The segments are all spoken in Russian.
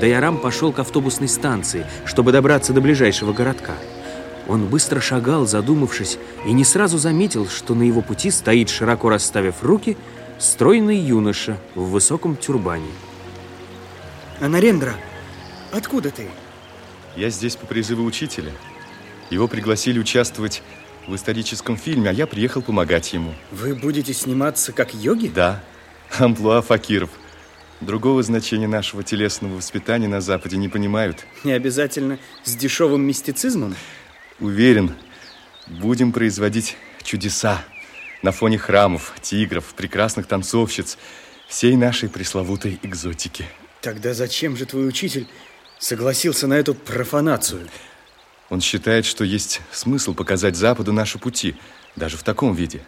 Даярам пошел к автобусной станции, чтобы добраться до ближайшего городка. Он быстро шагал, задумавшись, и не сразу заметил, что на его пути стоит, широко расставив руки, стройный юноша в высоком тюрбане. Анарендра, откуда ты? Я здесь по призыву учителя. Его пригласили участвовать в историческом фильме, а я приехал помогать ему. Вы будете сниматься как йоги? Да, амплуа факиров – Другого значения нашего телесного воспитания на Западе не понимают. Не обязательно с дешевым мистицизмом? Уверен, будем производить чудеса на фоне храмов, тигров, прекрасных танцовщиц, всей нашей пресловутой экзотики. Тогда зачем же твой учитель согласился на эту профанацию? Он считает, что есть смысл показать Западу наши пути, даже в таком виде.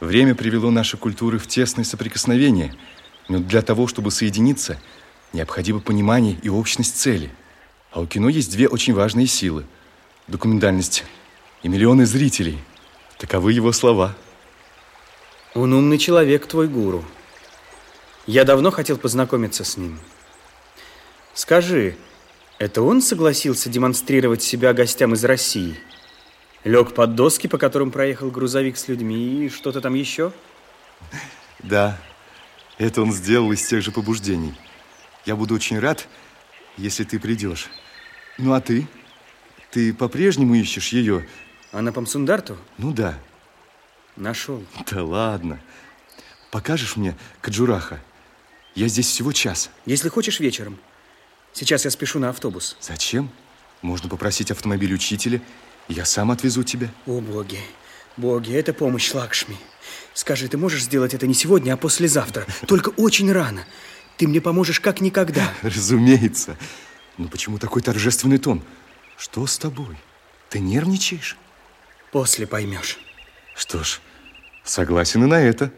Время привело наши культуры в тесное соприкосновение – но для того, чтобы соединиться, необходимо понимание и общность цели. А у кино есть две очень важные силы. Документальность и миллионы зрителей. Таковы его слова. Он умный человек, твой гуру. Я давно хотел познакомиться с ним. Скажи, это он согласился демонстрировать себя гостям из России? Лег под доски, по которым проехал грузовик с людьми и что-то там еще? Да. Это он сделал из тех же побуждений. Я буду очень рад, если ты придешь. Ну, а ты? Ты по-прежнему ищешь ее? А на Памсундарту? Ну, да. Нашел. Да ладно. Покажешь мне Каджураха? Я здесь всего час. Если хочешь, вечером. Сейчас я спешу на автобус. Зачем? Можно попросить автомобиль учителя, и я сам отвезу тебя. О, боги. Боги, это помощь Лакшми. Скажи, ты можешь сделать это не сегодня, а послезавтра? Только очень рано. Ты мне поможешь как никогда. Разумеется. Но почему такой торжественный тон? Что с тобой? Ты нервничаешь? После поймешь. Что ж, согласен и на это.